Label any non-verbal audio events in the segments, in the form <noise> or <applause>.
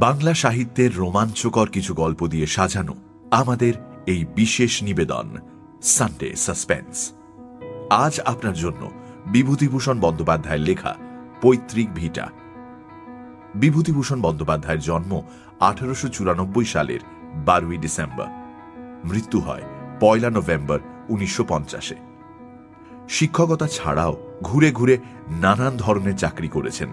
বাংলা সাহিত্যের রোমাঞ্চকর কিছু গল্প দিয়ে সাজানো আমাদের এই বিশেষ নিবেদন সানডে সাসপেন্স আজ আপনার জন্য বিভূতিভূষণ বন্দ্যোপাধ্যায়ের লেখা পৈতৃক ভিটা। বিভূতিভূষণ বন্দ্যোপাধ্যায়ের জন্ম আঠারোশো চুরানব্বই সালের বারোই ডিসেম্বর। মৃত্যু হয় পয়লা নভেম্বর উনিশশো পঞ্চাশে। শিক্ষকতা ছাড়াও ঘুরে ঘুরে নানান ধরনের চাকরি করেছেন।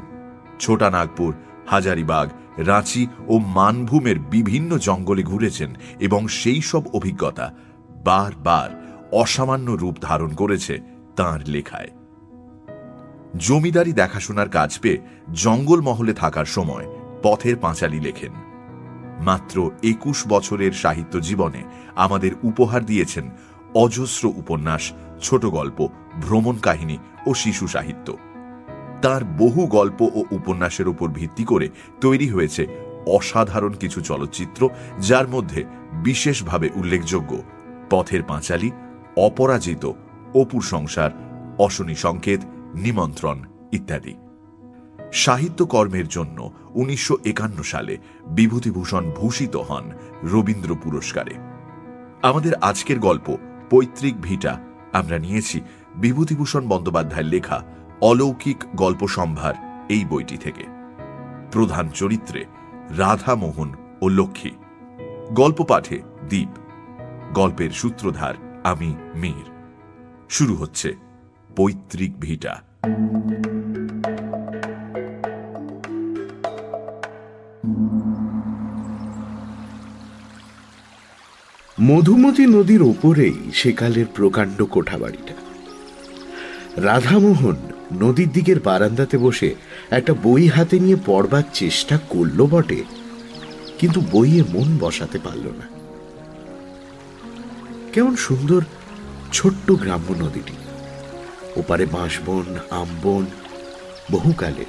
ছোটা নাগপুর, হাজারিবাগ রাঁচি ও মানভূমের বিভিন্ন জঙ্গলে ঘুরেছেন এবং সেই সব অভিজ্ঞতা বারবার অসামান্য রূপ ধারণ করেছে তার লেখায়। জমিদারি দেখাশোনার কাজ পেয়ে জঙ্গল মহলে থাকার সময় পথের পাঁচালি লেখেন। মাত্র একুশ বছরের সাহিত্য জীবনে আমাদের উপহার দিয়েছেন অজস্র উপন্যাস, ছোট গল্প, ভ্রমণ কাহিনী ও শিশু সাহিত্য। তার বহু গল্প ও উপন্যাসের উপর ভিত্তি করে তৈরি হয়েছে অসাধারণ কিছু চলচ্চিত্র, যার মধ্যে বিশেষভাবে উল্লেখযোগ্য পথের পাঁচালী, অপরাজিত, অপুর সংসার, অশনি সংকেত, নিমন্ত্রণ ইত্যাদি। সাহিত্য কর্মের জন্য উনিশশো একান্ন সালে বিভূতিভূষণ ভূষিত হন রবীন্দ্র পুরস্কারে। আমাদের আজকের গল্প পৈতৃক ভিটা আমরা নিয়েছি বিভূতিভূষণ বন্দ্যোপাধ্যায়ের লেখা অলৌকিক গল্প সম্ভার এই বইটি থেকে। প্রধান চরিত্রে রাধা মোহন ও লক্ষ্মী। গল্প পাঠে দ্বীপ গল্পের সূত্রধার আমি মীর। শুরু হচ্ছে পৈতৃক ভিটা। মধুমতি নদীর ওপরেই সেকালের প্রকাণ্ড কোঠাবাড়িটা। রাধামোহন নদীর দিকের বারান্দাতে বসে একটা বই হাতে নিয়ে পড়বার চেষ্টা করল বটে, কিন্তু বইয়ে মন বসাতে পারল না। কেমন সুন্দর ছোট্ট গ্রাম্য নদীটি। ওপারে বাঁশবন আমবন বহুকালের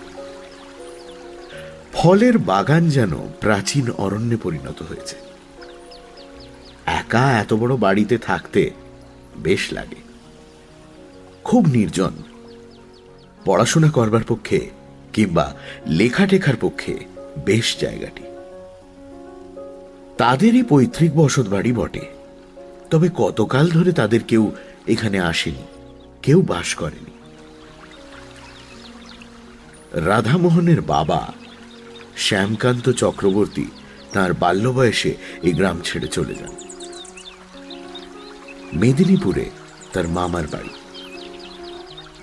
ফলের বাগান যেন প্রাচীন অরণ্যে পরিণত হয়েছে। একা এত বড় বাড়িতে থাকতে বেশ লাগে। খুব নির্জন। পড়াশোনা করবার পক্ষে কিংবা লেখা টেখার পক্ষে বেশ জায়গাটি। তাদেরই পৈতৃক বসত বাড়ি বটে। তবে কতকাল ধরে তাদের কেউ এখানে আসেনি, কেউ বাস করেনি। রাধামোহনের বাবা শ্যামকান্ত চক্রবর্তী তার বাল্য বয়সে এই গ্রাম ছেড়ে চলে যান। মেদিনীপুরে তার মামার বাড়ি।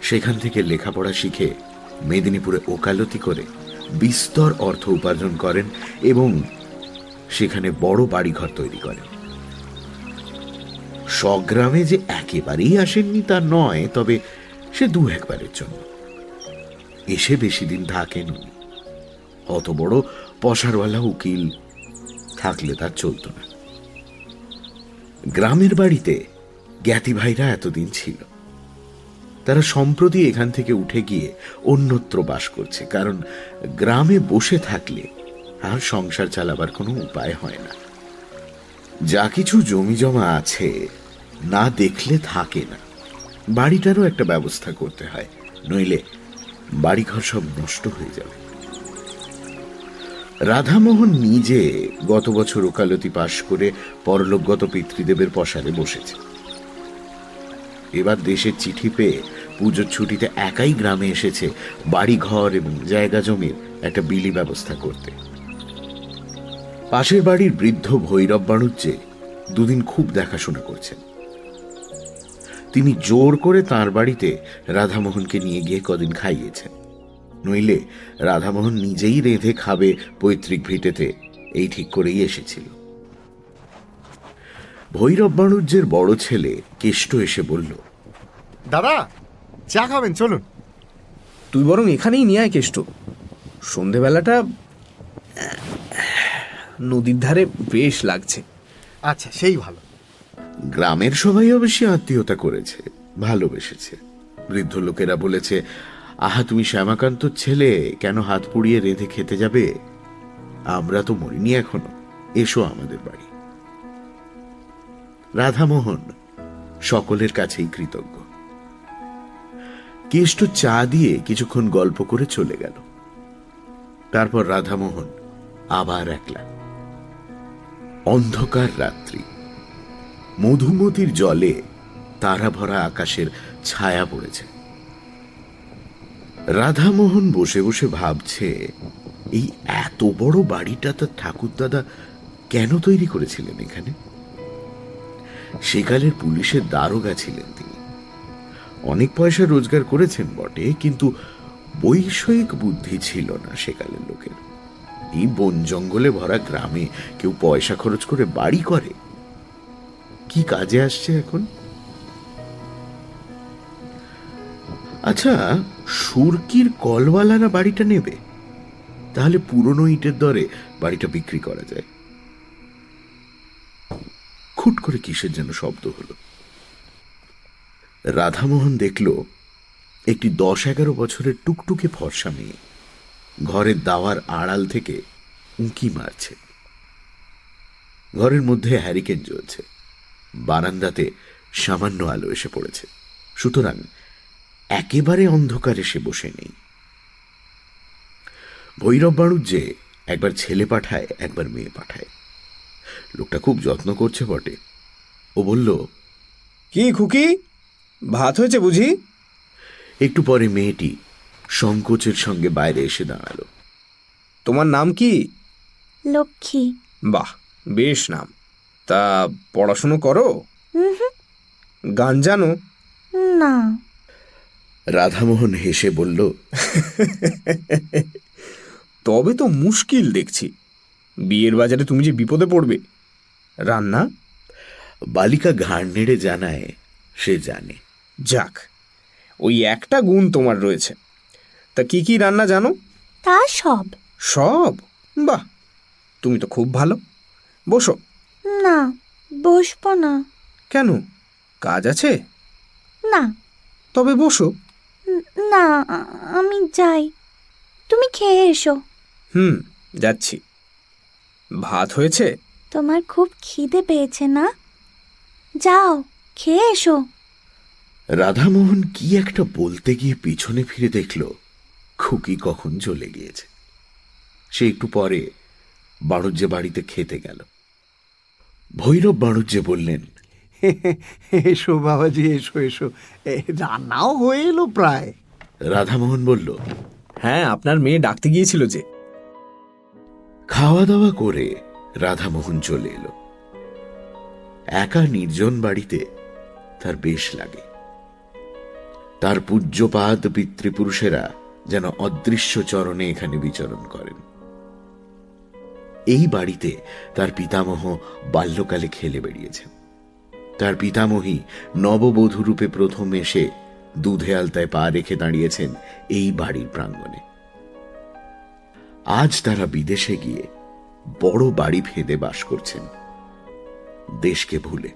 সেখান থেকে লেখাপড়া শিখে মেদিনীপুরে ওকালতি করে বিস্তর অর্থ উপার্জন করেন এবং সেখানে বড় বাড়িঘর তৈরি করেন। স্বগ্রামে যে একেবারেই আসেননি তা নয়, তবে সে দু একবারের জন্য। এসে বেশি দিন থাকেন অত বড় পশারওয়ালা উকিল থাকলে তার চলত না। গ্রামের বাড়িতে জ্ঞাতি ভাইরা এতদিন ছিল। তারা সম্প্রতি এখান থেকে উঠে গিয়ে অন্যত্র বাস করছে, কারণ গ্রামে বসে থাকলে আর সংসার চালাবার কোনো উপায় হয় না। যা কিছু জমি জমা আছে, না দেখলে থাকে না। বাড়িটারও একটা ব্যবস্থা করতে হয়, নইলে বাড়িঘর সব নষ্ট হয়ে যাবে। রাধামোহন নিজে গত বছর ওকালতি পাশ করে পরলোকগত পিতৃদেবের পশারে বসেছে। এবার দেশের চিঠি পেয়ে পুজোর ছুটিতে একাই গ্রামে এসেছে বাড়ি ঘর এবং জায়গা জমির একটা বিলি ব্যবস্থা করতে। পাশের বাড়ির বৃদ্ধ ভৈরব বাণুজ্যে দুদিন খুব দেখাশোনা করছেন। তিনি জোর করে তার বাড়িতে রাধামোহনকে নিয়ে গিয়ে কদিন খাইয়েছেন। নইলে রাধামোহন নিজেই রেঁধে খাবে পৈতৃক ভিটেতে, এই ঠিক করেই এসেছিল। ভৈরব বাণুজ্যের বড় ছেলে কেষ্ট এসে বলল দাদা চা খাবেন চলুন। তুই বরং এখানেই নিয়ে আয় কেষ্ট। সন্ধেবেলাটা নদীর ধারে বেশ লাগছে। আচ্ছা সেই ভালো। গ্রামের সবাই অবশ্যই আত্মীয়তা করেছে ভালোবেসেছে। বৃদ্ধ লোকেরা বলেছে আহা তুমি শ্যামাকান্ত ছেলে কেন হাত পুড়িয়ে রেঁধে খেতে যাবে? আমরা তো মরিনি এখনও। এসো আমাদের বাড়ি। রাধামোহন সকলের কাছেই কৃতজ্ঞ। কেষ্ট চা দিয়ে কিছুক্ষণ গল্প করে চলে গেল। তারপর রাধামোহন আবার একলা। অন্ধকার রাত্রি। মধুমতির জলে তারা ভরা আকাশের ছায়া পড়েছে। রাধামোহন বসে বসে ভাবছে, এই এত বড় বাড়িটা তার ঠাকুরদাদা কেন তৈরি করেছিলেন এখানে? সেকালের পুলিশের দারোগা ছিলেন তিনি। অনেক পয়সা রোজগার করেছেন বটে, কিন্তু বৈষয়িক বুদ্ধি ছিল না সেকালের লোকের। এই বন জঙ্গলে ভরা গ্রামে কেউ পয়সা খরচ করে বাড়ি করে। কি কাজে আসছে এখন? আচ্ছা সুরকির কলওয়ালারা বাড়িটা নেবে। তাহলে পুরনো ইটের দরে বাড়িটা বিক্রি করা যায়। খুট করে কিসের যেন শব্দ হলো। রাধামোহন দেখল, একটি দশ এগারো বছরের টুকটুকে ফর্সা মেয়ে। ঘরের দাওয়ার আড়াল থেকে উঁকি মারছে। ঘরের মধ্যে হ্যারিকেন জ্বলছে। বারান্দাতে সামান্য আলো এসে পড়েছে। সুতরাং একেবারে অন্ধকারে সে বসে নেই। ভৈরব বাণুজ্যে একবার ছেলে পাঠায়, একবার মেয়ে পাঠায়। লোকটা খুব যত্ন করছে বটে। ও বলল কি খুকি? ভাত হয়েছে বুঝি? একটু পরে মেয়েটি সংকোচের সঙ্গে বাইরে এসে দাঁড়াল। তোমার নাম কি? লক্ষ্মী। বাহ বেশ নাম। তা পড়াশুনো করো? গান জানো? না। রাধামোহন হেসে বলল <laughs> তবে তো মুশকিল দেখছি। বিয়ের বাজারে তুমি যে বিপদে পড়বে রান্না বালিকা ঘাড় নেড়ে জানায় সে জানে। যাক ওই একটা গুণ তোমার রয়েছে। তা কি কি রান্না জানো? তা সব। সব? বাহ তুমি তো খুব ভালো। বসো। না বসবো না। কেন? কাজ আছে? না। তবে বসো। না আমি যাই। তুমি খেয়ে এসো। হুম যাচ্ছি। ভাত হয়েছে? তোমার খুব খিদে পেয়েছে না? যাও খেয়ে এসো। রাধামোহন কি একটা বলতে গিয়ে পিছনে ফিরে দেখল খুকি কখন চলে গিয়েছে। সে একটু পরে বাণুজ্যে বাড়িতে খেতে গেল। ভৈরব বাণুজ্যে বললেন এসো বাবাজি এসো এসো। এ, রান্নাও হয়ে এলো প্রায়। রাধামোহন বলল হ্যাঁ আপনার মেয়ে ডাকতে গিয়েছিল যে। খাওয়া দাওয়া করে রাধামোহন চলে এলো। একা নির্জন বাড়িতে তার বেশ লাগে। তার পূজ্যপাদ পিতৃপুরুষেরা যেন অদৃশ্য চরণে এখানে বিচরণ করেন। এই বাড়িতে তার পিতামহ বাল্যকালে খেলে বেরিয়েছেন তার পিতামহী নববধূ রূপে প্রথম এসে দুধে আলতায় পা রেখে দাঁড়িয়েছেন এই বাড়ির প্রাঙ্গণে। আজ তারা বিদেশে গিয়ে বড় বাড়ি ভেদে বাস করছেন। দেশকে ভুলে।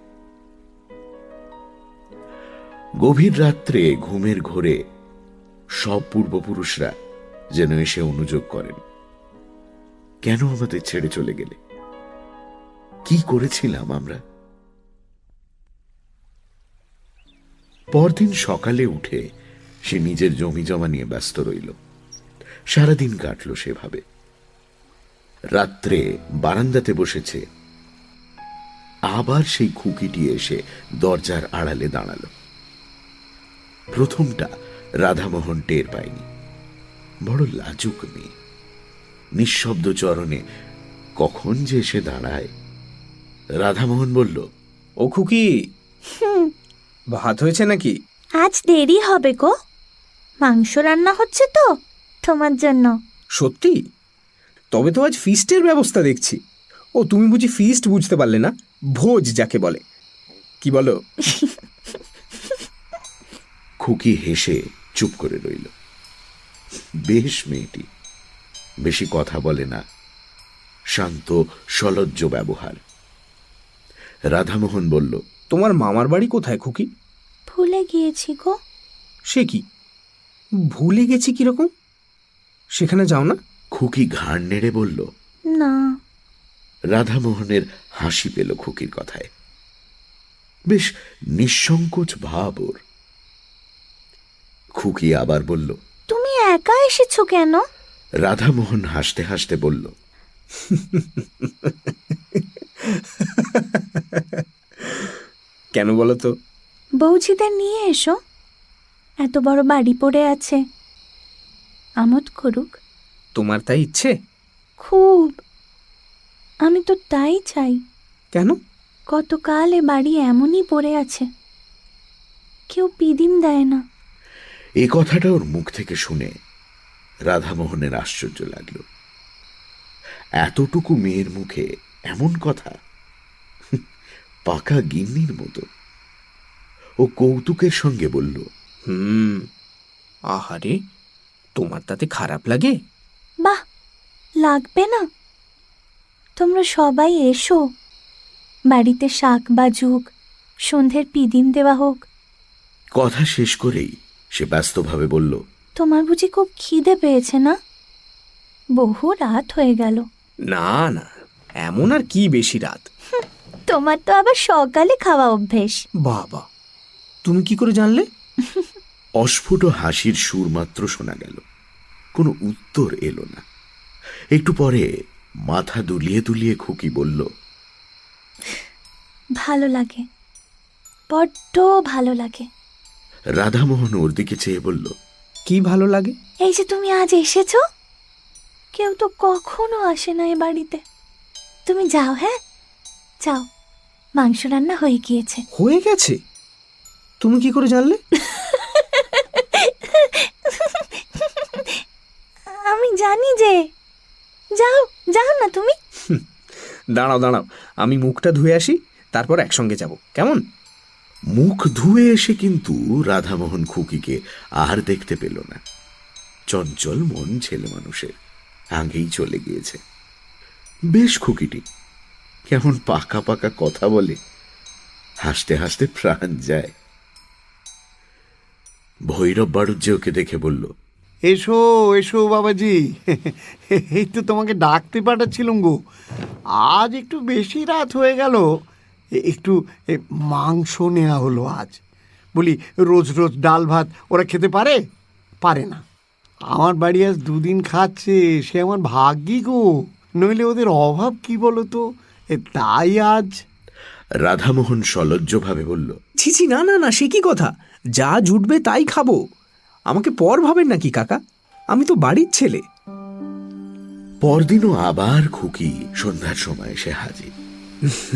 গভীর রাত্রে ঘুমের ঘোরে সব পূর্বপুরুষরা যেন এসে অনুযোগ করেন। কেন আমাদের ছেড়ে চলে গেলে? কি করেছিলাম আমরা? পরদিন সকালে উঠে সে নিজের জমি জমা নিয়ে ব্যস্ত রইল। সারাদিন কাটল সেভাবে। রাত্রে বারান্দাতে বসেছে। আবার সেই খুকিটি এসে দরজার আড়ালে দাঁড়াল। প্রথমটা রাধামোহন টের পায়নি। বড় লাজুক মেয়ে। নিঃশব্দ চরণে কখন যে এসে দাঁড়ায়। রাধামোহন বলল ও খুকি! ভাত হয়েছে নাকি? আজ দেরি হবে গো। মাংস রান্না হচ্ছে তো তোমার জন্য। সত্যি? তবে তো আজ ফিস্টের ব্যবস্থা দেখছি। ও তুমি বুঝি ফিস্ট বুঝতে পারলে না? ভোজ যাকে বলে। কি বলো? খুকি হেসে চুপ করে রইল। বেশ মেয়েটি বেশি কথা বলে না। শান্ত সলজ্জ ব্যবহার। রাধামোহন বলল তোমার মামার বাড়ি কোথায় খুকি? ভুলে গিয়েছি গো। সে কি? ভুলে গেছি কীরকম? সেখানে যাও না। খুকি ঘাড় নেড়ে বলল না। রাধামোহনের হাসি পেল খুকির কথায়। বেশ নিঃসংকোচ ভাব ওর। খুকি আবার বলল তুমি একা এসেছ কেন? রাধামোহন হাসতে হাসতে বলল কেন বলো তো? বৌঝিদের নিয়ে এসো। এত বড় বাড়ি পড়ে আছে। আমোদ করুক। তোমার তাই ইচ্ছে? খুব। আমি তো তাই চাই। কেন? কতকাল এ বাড়ি এমনই পড়ে আছে। কেউ পিদিম দেয় না। এ কথাটা ওর মুখ থেকে শুনে রাধামোহনের আশ্চর্য লাগল। এতটুকু মেয়ের মুখে এমন কথা? পাকা গিন্নির মতো। ও কৌতুকের সঙ্গে বলল হুম আহারে তোমার তাতে খারাপ লাগে? বাহ লাগবে না। তোমরা সবাই এসো। বাড়িতে শাক বাজুক সন্ধ্যের পিদিম দেওয়া হোক। কথা শেষ করেই সে ব্যস্তভাবে বলল তোমার বুঝি খুব খিদে পেয়েছে না? বহু রাত হয়ে গেল। না না এমন আর কি বেশি রাত? তোমার তো আবার সকালে খাওয়া অভ্যেস। বাবা তুমি কি করে জানলে? অস্ফুট হাসির সুর মাত্র শোনা গেল। কোনো উত্তর এলো না। একটু পরে মাথা দুলিয়ে দুলিয়ে খুকি বলল ভালো লাগে বড্ড ভালো লাগে। রাধামোহন ওর দিকে চেয়ে বলল কি ভালো লাগে? এই যে তুমি আজ এসেছ? কেউ তো কখনো আসে না এ বাড়িতে। তুমি যাও হ্যাঁ? যাও মাংস রান্না হয়ে গিয়েছে। হয়ে গেছে? তুমি কি করে জানলে? <laughs> আমি জানি যে যাও যাও না তুমি। দাঁড়াও দাঁড়াও আমি মুখটা ধুয়ে আসি তারপর একসঙ্গে যাব কেমন? মুখ ধুয়ে এসে কিন্তু রাধামোহন খুকিকে আর দেখতে পেল না। চঞ্চল মন ছেলে মানুষের আগেই চলে গিয়েছে। বেশ খুকিটি কেমন পাকা পাকা কথা বলে হাসতে হাসতে প্রাণ যায়। ভৈরব বাড়ুজ্জে ওকে দেখে বলল এসো এসো বাবাজি। এই তো তোমাকে ডাকতে পাঠাচ্ছিলাম গো। আজ একটু বেশি রাত হয়ে গেল। এ- একটু এ, মাংস নেওয়া হলো আজ। বলি রোজ রোজ ডাল ভাত ওরা খেতে পারে? পারে না। আমার বাড়ি আজ দুদিন খাচ্ছে সে আমার ভাগ্যি গো। নইলে ওদের অভাব কি বলো তো এ, তাই আজ। রাধামোহন সলজ্জভাবে বলল ছি ছি না না না সে কি কথা? যা জুটবে তাই খাব। আমাকে পর ভাবেন নাকি কাকা? আমি তো বাড়ির ছেলে। পরদিনও আবার খুকি সন্ধ্যার সময় এসে হাজির।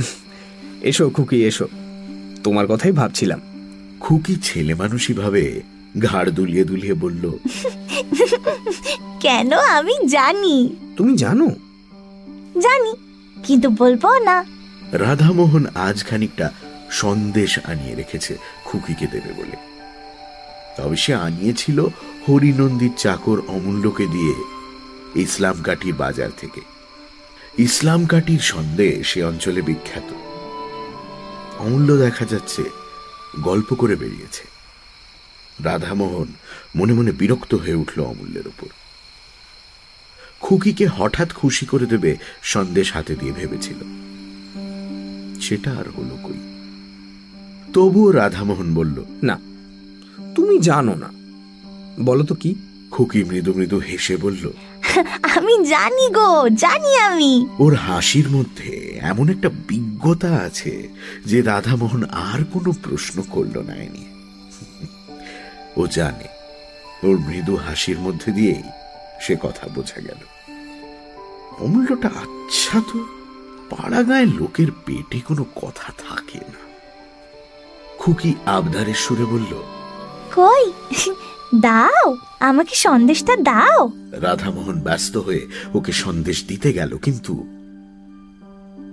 <laughs> এসো খুকি এসো। তোমার কথাই ভাবছিলাম। খুকি ছেলে মানুষই ভাবে ঘাড় দুলিয়ে দুলিয়ে বলল কেন? আমি জানি। তুমি জানো? জানি কিন্তু বলব না। রাধামোহন আজ খানিকটা সন্দেশ আনিয়ে রেখেছে খুকিকে দেবে বলে। তবে সে আনিয়েছিল হরিনন্দীর চাকর অমূল্যকে দিয়ে ইসলাম কাঠির বাজার থেকে। ইসলাম সন্দেশ সে অঞ্চলে বিখ্যাত। অমূল্য দেখা যাচ্ছে গল্প করে বেরিয়েছে। রাধামোহন মনে মনে বিরক্ত হয়ে উঠল অমূল্যের উপর। খুকিকে হঠাৎ খুশি করে দেবে সন্দেশ হাতে দিয়ে ভেবেছিল। সেটা আর হলো কই? তবুও রাধামোহন বলল, না তুমি জানো না। বলো তো কি? খুকি মৃদু মৃদু হেসে বলল আমি জানি গো জানি আমি। ওর হাসির মধ্যে এমন একটা বিজ্ঞতা আছে যে রাধামোহন আর কোনো প্রশ্ন করল না এ নিয়ে ও জানে ওর মৃদু হাসির মধ্যে দিয়েই সে কথা বোঝা গেল। অমূল্যটা আচ্ছা তো পাড়া গায়ে লোকের পেটে কোনো কথা থাকে না। খুকি আবদারের সুরে বলল কই? দাও, আমাকে সন্দেশটা দাও। রাধামোহন ব্যস্ত হয়ে ওকে সন্দেশ দিতে গেল, কিন্তু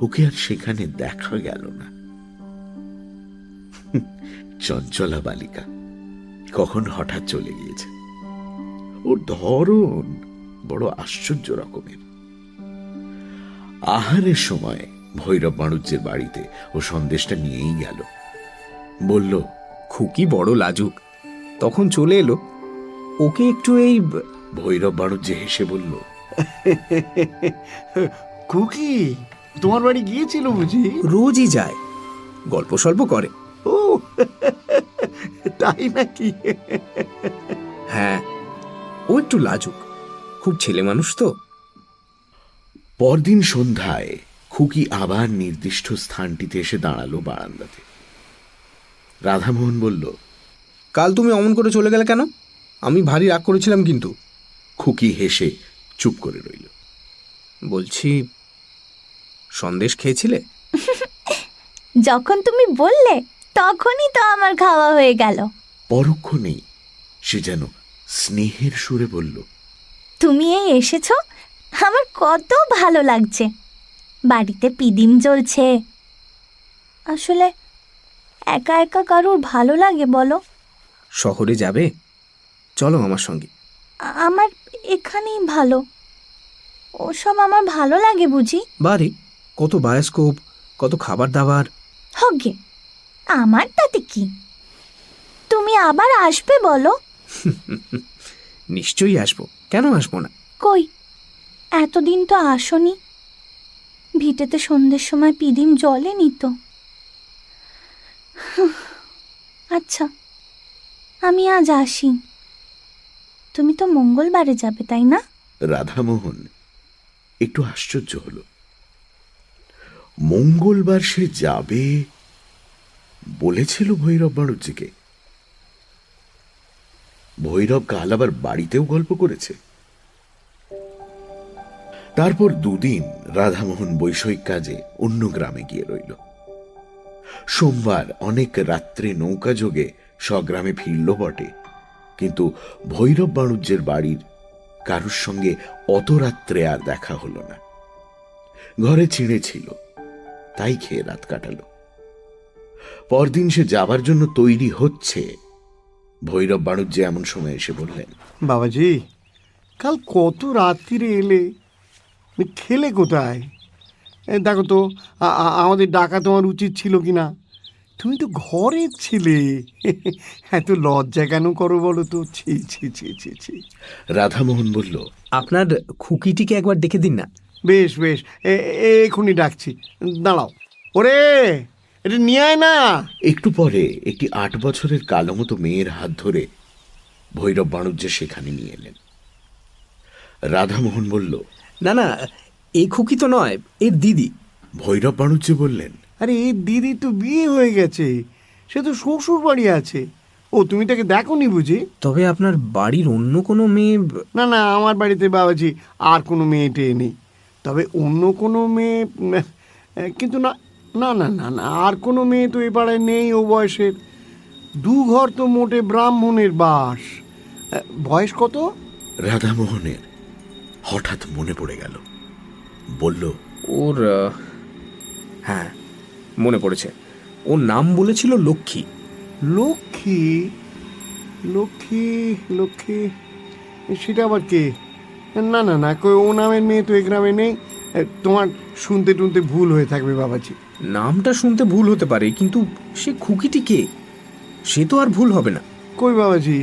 ওকে আর সেখানে দেখা গেল না। চঞ্চলা বালিকা কখন হঠাৎ চলে গিয়েছে? ওর ধরন বড় আশ্চর্য রকমের। আহারের সময় ভৈরব মাণুজ্যের বাড়িতে ও সন্দেশটা নিয়েই গেল। বলল, খুকি বড় লাজুক। তখন চলে এলো। ওকে একটু এই ভৈরব বাণুজ্য হেসে বলল খুকি তোমার বাড়ি গিয়েছিল বুঝি? রোজই যায় গল্প সল্প করে। ও তাই নাকি? হ্যাঁ ও একটু লাজুক খুব ছেলে মানুষ তো। পরদিন সন্ধ্যায় খুকি আবার নির্দিষ্ট স্থানটিতে এসে দাঁড়াল বারান্দাতে। রাধামোহন বলল কাল তুমি অমন করে চলে গেলে কেন? আমি ভারী রাগ করেছিলাম কিন্তু। খুকি হেসে চুপ করে রইল। বলছি সন্দেশ খেয়েছিলে? <laughs> যখন তুমি বললে তখনই তো আমার খাওয়া হয়ে গেল। পরক্ষণেই সে যেন স্নেহের সুরে বলল। তুমি এই এসেছ? আমার কত ভালো লাগছে। বাড়িতে পিদিম জ্বলছে। আসলে একা একা কারোর ভালো লাগে বলো? শহরে যাবে? চলো আমার সঙ্গে। আমার এখানেই ভালো। ওসব আমার ভালো লাগে বুঝি। বারে কত বায়োস্কোপ কত খাবার দাবার। হগে আমার তাতে কি? তুমি আবার আসবে বলো? <laughs> নিশ্চয়ই আসব। কেন আসব না? কই? এতদিন তো আসনি। ভিটেতে সন্ধ্যের সময় পিদিম জলেনি তো হুঁ, আচ্ছা। আমি আজ আসি। তুমি তো মঙ্গলবারে যাবে, তাই না? রাধামোহন, একটু আশ্চর্য হল। মঙ্গলবার সে যাবে বলেছিল ভৈরব বাণুজ্যকে। ভৈরব কাল আবার বাড়িতেও গল্প করেছে। তারপর দুদিন রাধামোহন বৈষয়িক কাজে অন্য গ্রামে গিয়ে রইল। সোমবার অনেক রাত্রে নৌকা যোগে স্বগ্রামে ফিরল বটে। কিন্তু ভৈরব বাণুজ্যের বাড়ির কারুর সঙ্গে অত রাত্রে আর দেখা হলো না। ঘরে চিড়ে ছিল, তাই খেয়ে রাত কাটালো। পরদিন সে যাবার জন্য তৈরি হচ্ছে। ভৈরব বাণুজ্যে এমন সময় এসে বললেন, বাবাজি, কাল কত রাত্রিরে এলে? খেলে কোথায়? দেখো তো আমাদের ডাকা তোমার উচিত ছিল কি না তুমি তো ঘরে ছিলে। এত লজ্জা কেন করো বলো তো? ছি ছি ছি ছি ছি। রাধামোহন বলল আপনার খুকিটিকে একবার ডেকে দিন না। বেশ বেশ। এ- এ- এক্ষুনি ডাকছি। দাঁড়াও। ওরে এটা নিয়ে আয় না। একটু পরে একটি আট বছরের কালো মতো মেয়ের হাত ধরে ভৈরব বাণুজ্য সেখানে নিয়ে এলেন। রাধামোহন বলল না না এই খুকি তো নয় এর দিদি। ভৈরব বাণুজ্য বললেন আরে এই দিদি তো বিয়ে হয়ে গেছে। সে তো শ্বশুর বাড়ি আছে। ও তুমি তাকে দেখোনি বুঝি? তবে আপনার বাড়ির অন্য কোনো মেয়ে না না আমার বাড়িতে বাবাজি আর কোনো মেয়ে টেয়ে নেই। তবে অন্য কোনো মেয়ে কিন্তু না না না না না আর কোনো মেয়ে তো এ পাড়ায় নেই ও বয়সের। দু ঘর তো মোটে ব্রাহ্মণের বাস। বয়স কত? রাধামোহনের হঠাৎ মনে পড়ে গেল। বলল ওর হ্যাঁ মনে পড়েছে। ওর নাম বলেছিল লক্ষ্মী। লক্ষ্মী? লক্ষ্মী লক্ষ্মী? সেটা আবার কে? না না না কই ও নামের মেয়ে তো এ গ্রামে নেই। তোমার শুনতে টুনতে ভুল হয়ে থাকবে বাবাজি। নামটা শুনতে ভুল হতে পারে কিন্তু সে খুকিটি কে? সে তো আর ভুল হবে না। কই বাবাজি?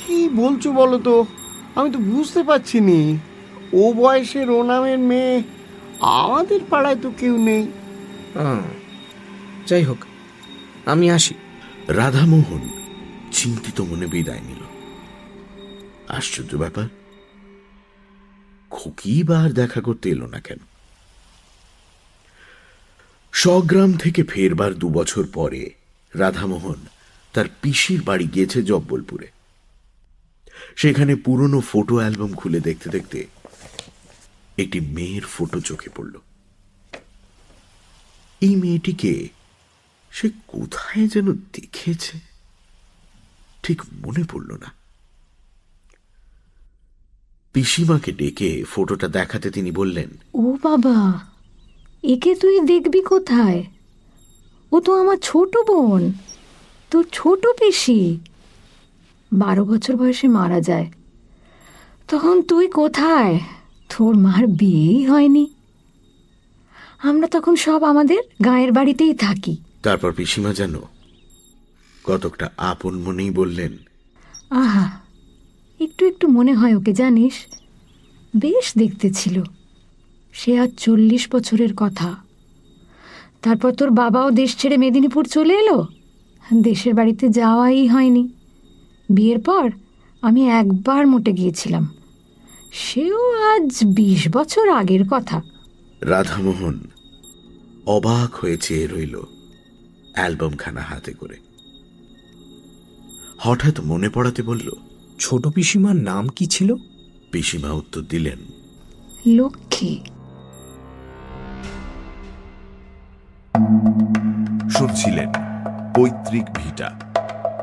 কি বলছো বলো তো? আমি তো বুঝতে পারছি নি। ও বয়সের ও নামের মেয়ে আমাদের পাড়ায় তো কেউ নেই। যাই হোক আমি আসি। রাধামোহন চিন্তিত মনে বিদায় নিল। আশ্চর্য ব্যাপার, খুকি বা আর দেখা করতে এলো না কেন? স্বগ্রাম থেকে ফেরবার দু বছর পরে রাধামোহন তার পিসির বাড়ি গিয়েছে জব্বলপুরে। সেখানে পুরনো ফটো অ্যালবাম খুলে দেখতে দেখতে একটি মেয়ের ফটো চোখে পড়ল। এই মেয়েটিকে সে কোথায় যেন দেখেছে? ঠিক মনে পড়ল না। পিসিমাকে ডেকে ফটোটা দেখাতে তিনি বললেন, ও বাবা, একে তুই দেখবি কোথায়? ও তো আমার ছোট বোন, তোর ছোট পিসি। বারো বছর বয়সে মারা যায়, তখন তুই কোথায়? তোর মার বিয়েই হয়নি। আমরা তখন সব আমাদের গায়ের বাড়িতেই থাকি। তারপর পিসিমা যেন কতকটা আপন মনেই বললেন আহা একটু একটু মনে হয় ওকে জানিস? বেশ দেখতে ছিল। সে আজ চল্লিশ বছরের কথা। তারপর তোর বাবাও দেশ ছেড়ে মেদিনীপুর চলে এলো? দেশের বাড়িতে যাওয়াই হয়নি। বিয়ের পর আমি একবার মোটে গিয়েছিলাম। সেও আজ বিশ বছর আগের কথা। রাধামোহন অবাক হয়ে চেয়ে রইল অ্যালবামখানা হাতে করে। হঠাৎ মনে পড়াতে বলল ছোট পিসিমার নাম কি ছিল? পিসিমা উত্তর দিলেন লক্ষ্মী। শুনছিলেন পৈতৃক ভিটা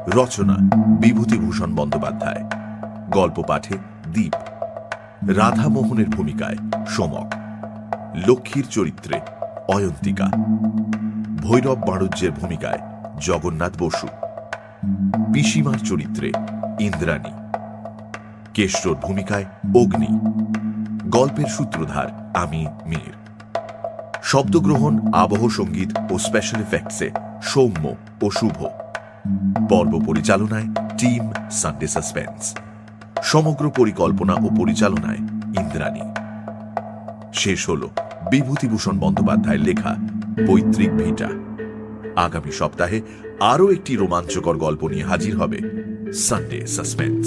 রচনা বিভূতিভূষণ বন্দ্যোপাধ্যায় গল্প পাঠে দ্বীপ রাধামোহনের ভূমিকায় সমক। লক্ষ্মীর চরিত্রে অয়ন্তিকা। ভৈরব বাণুজ্যের ভূমিকায় জগন্নাথ বসু। পিসিমার চরিত্রে ইন্দ্রাণী। কেষ্টর ভূমিকায় অগ্নি। গল্পের সূত্রধার আমি মীর। শব্দগ্রহণ, আবহ সংগীত ও স্পেশাল এফেক্টসে সৌম্য ও শুভ। পর্ব পরিচালনায় টিম সানডে সাসপেন্স সমগ্র পরিকল্পনা ও পরিচালনায় ইন্দ্রাণী। শেষ হল বিভূতিভূষণ বন্দ্যোপাধ্যায়ের লেখা পৈতৃক ভিটা। আগামী সপ্তাহে আরও একটি রোমাঞ্চকর গল্প নিয়ে হাজির হবে সানডে সাসপেন্স